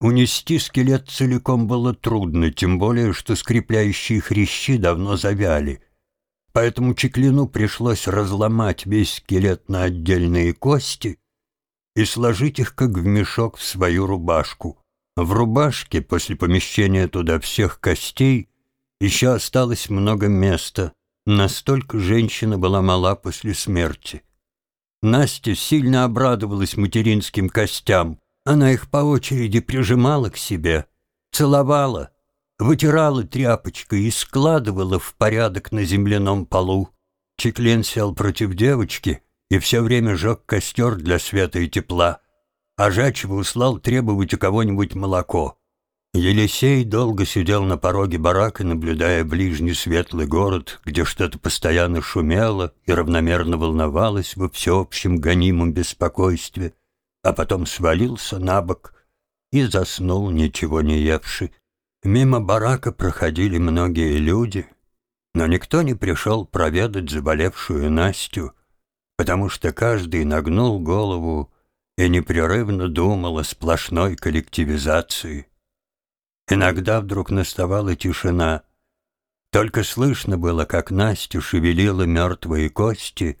Унести скелет целиком было трудно, тем более, что скрепляющие хрящи давно завяли. Поэтому Чеклину пришлось разломать весь скелет на отдельные кости и сложить их, как в мешок, в свою рубашку. В рубашке, после помещения туда всех костей, еще осталось много места. Настолько женщина была мала после смерти. Настя сильно обрадовалась материнским костям. Она их по очереди прижимала к себе, целовала, вытирала тряпочкой и складывала в порядок на земляном полу. Чеклен сел против девочки и все время жег костер для света и тепла, а Жачева услал требовать у кого-нибудь молоко. Елисей долго сидел на пороге барака, наблюдая ближний светлый город, где что-то постоянно шумело и равномерно волновалось во всеобщем гонимом беспокойстве, а потом свалился на бок и заснул, ничего не евший. Мимо барака проходили многие люди, но никто не пришел проведать заболевшую Настю, потому что каждый нагнул голову и непрерывно думал о сплошной коллективизации. Иногда вдруг наставала тишина. Только слышно было, как Настю шевелила мертвые кости,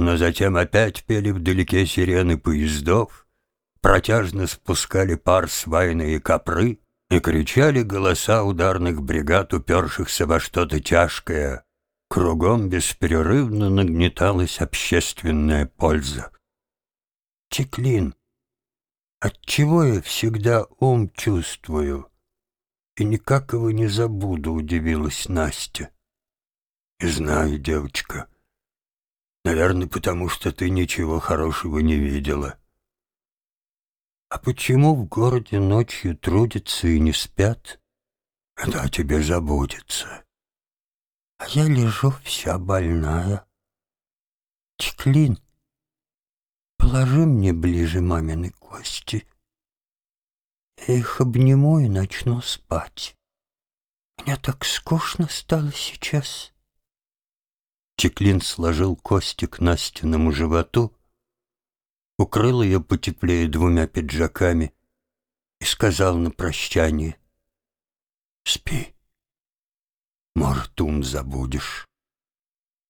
но затем опять пели вдалеке сирены поездов, протяжно спускали пар свайные копры и кричали голоса ударных бригад, упершихся во что-то тяжкое. Кругом беспрерывно нагнеталась общественная польза. Чеклин, отчего я всегда ум чувствую? и никак его не забуду», — удивилась Настя. «И знаю, девочка. Наверное, потому что ты ничего хорошего не видела». «А почему в городе ночью трудятся и не спят?» «Это о тебе забудется». «А я лежу вся больная». «Чеклин, положи мне ближе мамины кости». Я их обниму и начну спать. Мне так скучно стало сейчас. Чеклин сложил кости к Настиному животу, укрыл ее потеплее двумя пиджаками и сказал на прощание «Спи, может, ум забудешь».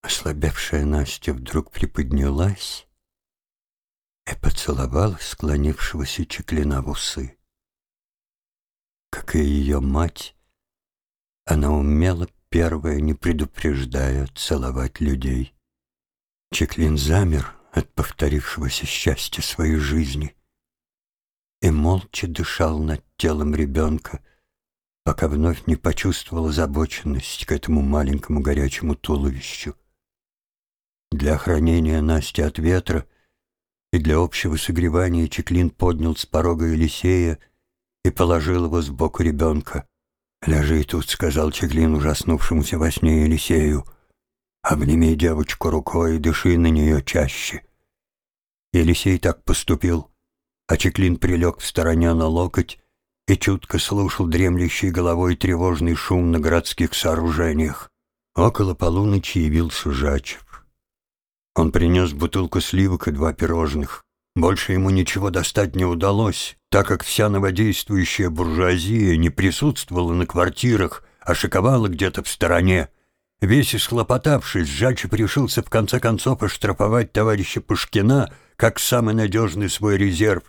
Ослабевшая Настя вдруг приподнялась и поцеловала склонившегося Чеклина в усы. Как и ее мать, она умела первая, не предупреждая, целовать людей. Чеклин замер от повторившегося счастья своей жизни и молча дышал над телом ребенка, пока вновь не почувствовал озабоченность к этому маленькому горячему туловищу. Для охранения Насти от ветра и для общего согревания Чеклин поднял с порога Елисея и положил его сбоку ребенка. «Ляжи тут», — сказал Чеглин ужаснувшемуся во сне Елисею. «Обними девочку рукой и дыши на нее чаще». Елисей так поступил, а Чеклин прилег в стороне на локоть и чутко слушал дремлющей головой тревожный шум на городских сооружениях. Около полуночи явился Жачев. Он принес бутылку сливок и два пирожных. Больше ему ничего достать не удалось, так как вся новодействующая буржуазия не присутствовала на квартирах, а шиковала где-то в стороне. Весь исхлопотавшись, Жачев решился в конце концов оштрафовать товарища Пушкина как самый надежный свой резерв.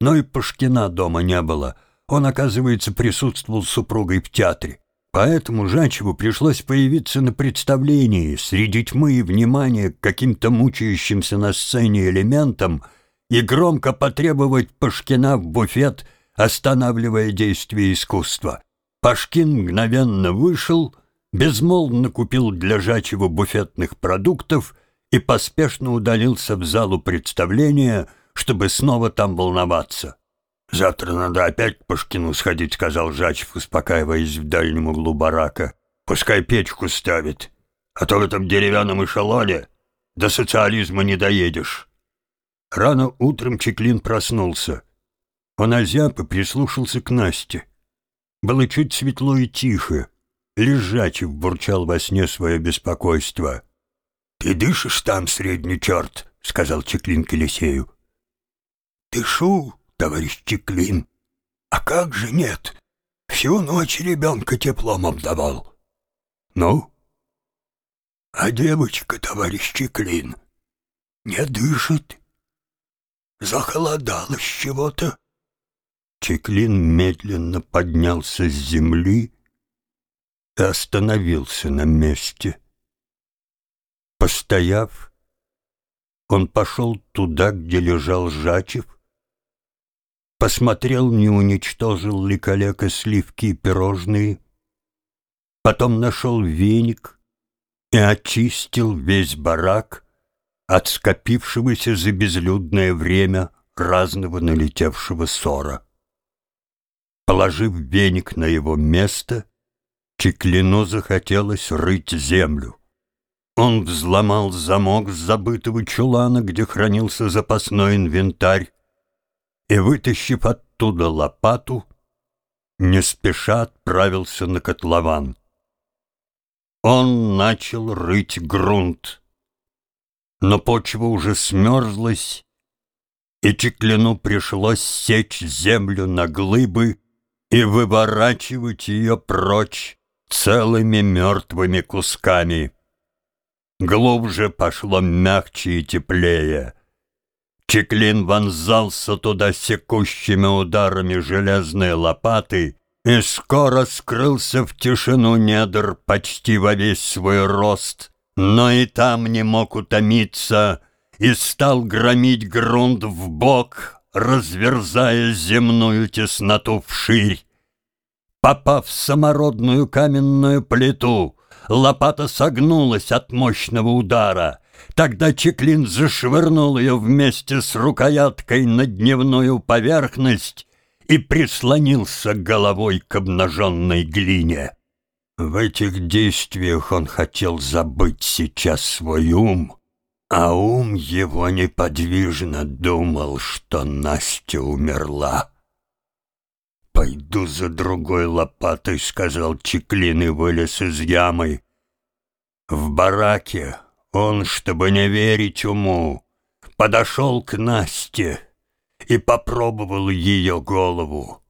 Но и Пушкина дома не было. Он, оказывается, присутствовал с супругой в театре. Поэтому Жачеву пришлось появиться на представлении среди тьмы и внимания к каким-то мучающимся на сцене элементам — и громко потребовать Пашкина в буфет, останавливая действие искусства. Пашкин мгновенно вышел, безмолвно купил для Жачева буфетных продуктов и поспешно удалился в залу представления, чтобы снова там волноваться. «Завтра надо опять к Пашкину сходить», — сказал Жачев, успокаиваясь в дальнем углу барака. «Пускай печку ставит, а то в этом деревянном эшелоне до социализма не доедешь». Рано утром Чеклин проснулся. Он озяб и прислушался к Насте. Было чуть светло и тихо. Лежачев бурчал во сне свое беспокойство. «Ты дышишь там, средний черт?» — сказал Чеклин к Елисею. «Дышу, товарищ Чеклин. А как же нет? Всю ночь ребенка теплом обдавал. Ну? А девочка, товарищ Чеклин, не дышит. Захолодало с чего-то. Чеклин медленно поднялся с земли и остановился на месте. Постояв, он пошел туда, где лежал Жачев, посмотрел, не уничтожил ли калека сливки и пирожные, потом нашел веник и очистил весь барак от скопившегося за безлюдное время разного налетевшего ссора. Положив веник на его место, Чеклину захотелось рыть землю. Он взломал замок с забытого чулана, где хранился запасной инвентарь, и, вытащив оттуда лопату, не спеша отправился на котлован. Он начал рыть грунт, но почва уже смерзлась, и Чеклину пришлось сечь землю на глыбы и выворачивать ее прочь целыми мертвыми кусками. Глубже пошло мягче и теплее. Чеклин вонзался туда секущими ударами железной лопаты и скоро скрылся в тишину недр почти во весь свой рост, но и там не мог утомиться и стал громить грунт в бок, разверзая земную тесноту вширь. Попав в самородную каменную плиту, лопата согнулась от мощного удара. Тогда Чеклин зашвырнул ее вместе с рукояткой на дневную поверхность и прислонился головой к обнаженной глине. В этих действиях он хотел забыть сейчас свой ум, а ум его неподвижно думал, что Настя умерла. «Пойду за другой лопатой», — сказал Чеклин и вылез из ямы. В бараке он, чтобы не верить уму, подошел к Насте и попробовал ее голову.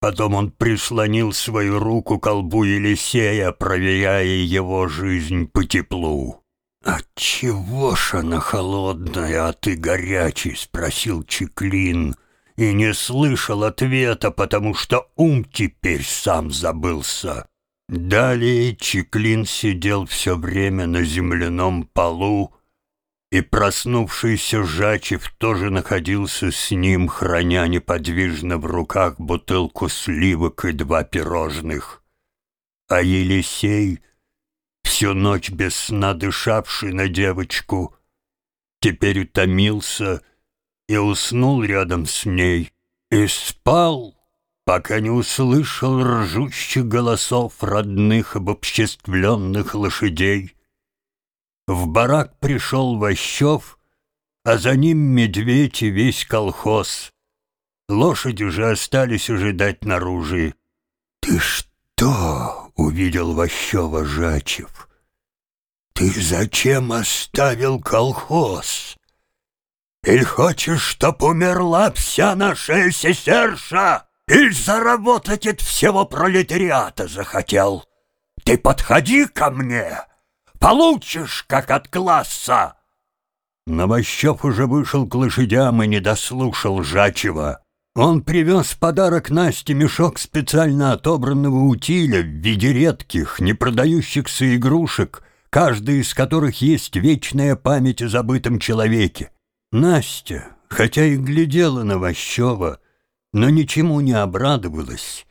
Потом он прислонил свою руку к колбу Елисея, проверяя его жизнь по теплу. «Отчего ж она холодная, а ты горячий?» — спросил Чеклин и не слышал ответа, потому что ум теперь сам забылся. Далее Чеклин сидел все время на земляном полу, и проснувшийся Жачев тоже находился с ним, храня неподвижно в руках бутылку сливок и два пирожных. А Елисей, всю ночь без сна дышавший на девочку, теперь утомился и уснул рядом с ней, и спал, пока не услышал ржущих голосов родных обобществленных лошадей. В барак пришел Ващев, а за ним медведь и весь колхоз. Лошади же остались ожидать наружи. «Ты что?» — увидел Ващева Жачев. «Ты зачем оставил колхоз?» Или хочешь, чтоб умерла вся наша сесерша? Или заработать от всего пролетариата захотел? Ты подходи ко мне, получишь, как от класса!» Новощев уже вышел к лошадям и не дослушал Жачева. Он привез подарок Насте мешок специально отобранного утиля в виде редких, не продающихся игрушек, каждая из которых есть вечная память о забытом человеке. Настя, хотя и глядела на Ващева, но ничему не обрадовалась,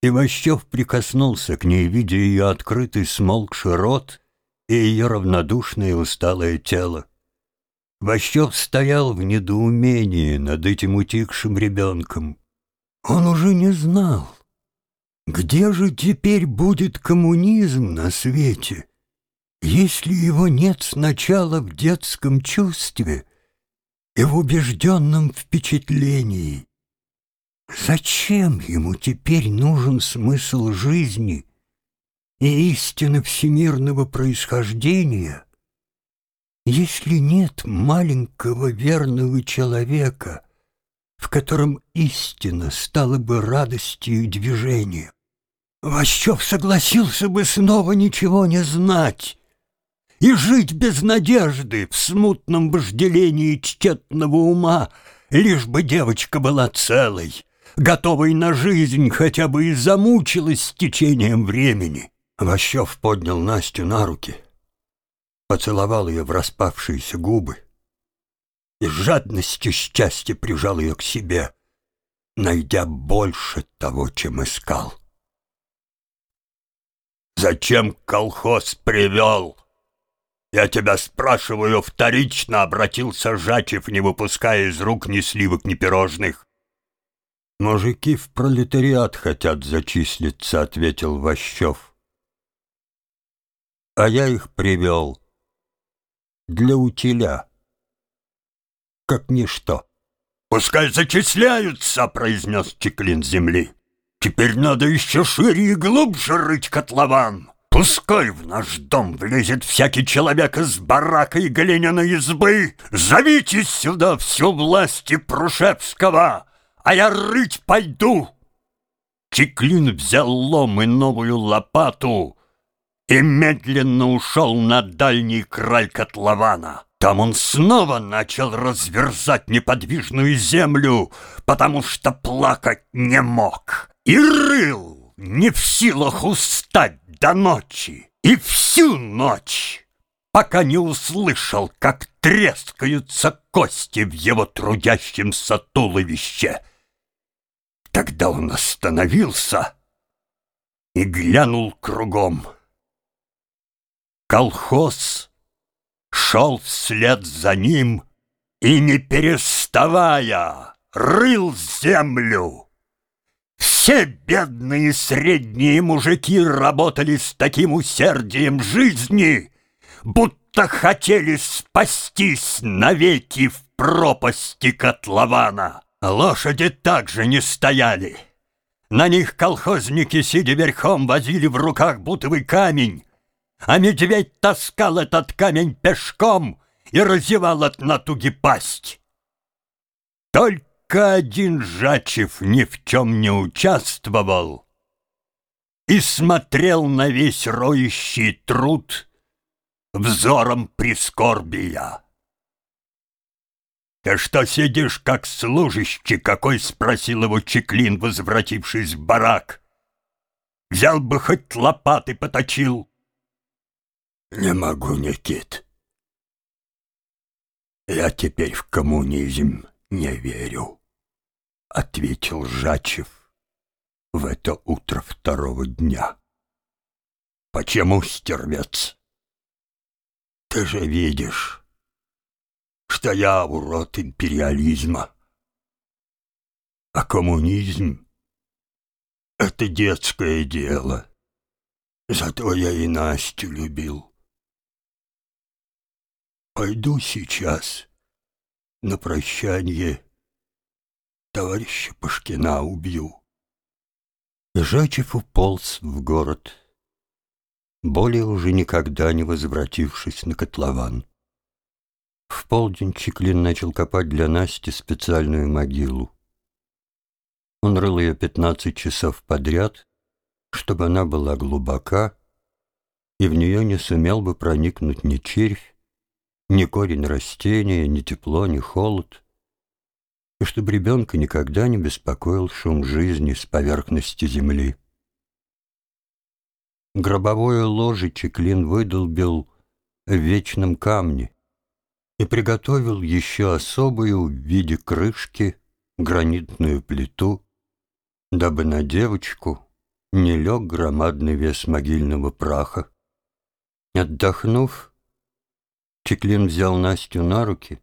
и Ващев прикоснулся к ней, видя ее открытый смолкший рот и ее равнодушное усталое тело. Ващев стоял в недоумении над этим утихшим ребенком. Он уже не знал, где же теперь будет коммунизм на свете, если его нет сначала в детском чувстве — и в убежденном впечатлении. Зачем ему теперь нужен смысл жизни и истина всемирного происхождения, если нет маленького верного человека, в котором истина стала бы радостью и движением. Ващев согласился бы снова ничего не знать и жить без надежды в смутном вожделении тщетного ума, лишь бы девочка была целой, готовой на жизнь, хотя бы и замучилась с течением времени. Ващев поднял Настю на руки, поцеловал ее в распавшиеся губы и с жадностью счастья прижал ее к себе, найдя больше того, чем искал. «Зачем колхоз привел?» «Я тебя спрашиваю вторично», — обратился Жачев, не выпуская из рук ни сливок, ни пирожных. «Мужики в пролетариат хотят зачислиться», — ответил Ващев. «А я их привел для утиля, как ничто». «Пускай зачисляются», — произнес Чеклин земли. «Теперь надо еще шире и глубже рыть котлован». Пускай в наш дом влезет всякий человек из барака и глиняной избы. Зовите сюда всю власти Прушевского, а я рыть пойду. Чеклин взял лом и новую лопату и медленно ушел на дальний край котлована. Там он снова начал разверзать неподвижную землю, потому что плакать не мог. И рыл, не в силах устать до ночи и всю ночь, пока не услышал, как трескаются кости в его трудящемся туловище. Тогда он остановился и глянул кругом. Колхоз шел вслед за ним и, не переставая, рыл землю. Все бедные средние мужики работали с таким усердием жизни, будто хотели спастись навеки в пропасти котлована. Лошади также не стояли. На них колхозники, сидя верхом, возили в руках бутовый камень, а медведь таскал этот камень пешком и разевал от натуги пасть. Только один Жачев ни в чем не участвовал и смотрел на весь роющий труд взором прискорбия. «Ты что сидишь, как служащий какой?» — спросил его Чеклин, возвратившись в барак. «Взял бы хоть лопаты поточил». «Не могу, Никит. Я теперь в коммунизм не верю», — ответил Жачев в это утро второго дня. «Почему, стервец? Ты же видишь, что я урод империализма, а коммунизм — это детское дело. Зато я и Настю любил. Пойду сейчас» на прощание товарища Пашкина убью. Жачев уполз в город, более уже никогда не возвратившись на котлован. В полдень Чиклин начал копать для Насти специальную могилу. Он рыл ее пятнадцать часов подряд, чтобы она была глубока, и в нее не сумел бы проникнуть ни червь, ни корень растения, ни тепло, ни холод, и чтобы ребенка никогда не беспокоил шум жизни с поверхности земли. Гробовое ложе Чеклин выдолбил в вечном камне и приготовил еще особую в виде крышки гранитную плиту, дабы на девочку не лег громадный вес могильного праха. Отдохнув, Чеклин взял Настю на руки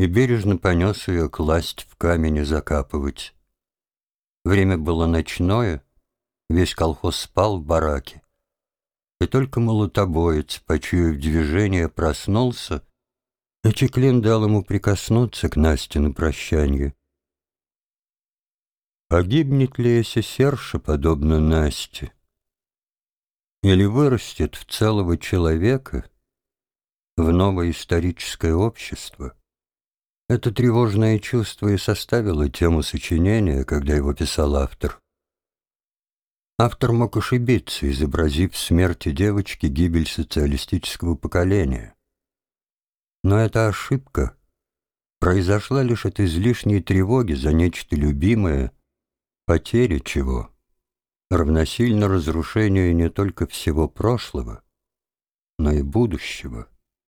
и бережно понес ее класть в камень и закапывать. Время было ночное, весь колхоз спал в бараке. И только молотобоец, почуяв движение, проснулся, и Чеклин дал ему прикоснуться к Насте на прощанье. Погибнет ли эся Серша, подобно Насте? Или вырастет в целого человека — в новое историческое общество, Это тревожное чувство и составило тему сочинения, когда его писал автор. Автор мог ошибиться, изобразив в смерти девочки гибель социалистического поколения. Но эта ошибка произошла лишь от излишней тревоги за нечто любимое, потери чего равносильно разрушению не только всего прошлого, но и будущего.